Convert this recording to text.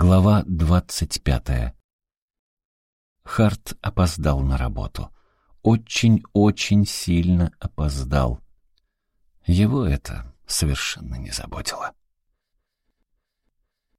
Глава двадцать пятая. Харт опоздал на работу. Очень-очень сильно опоздал. Его это совершенно не заботило.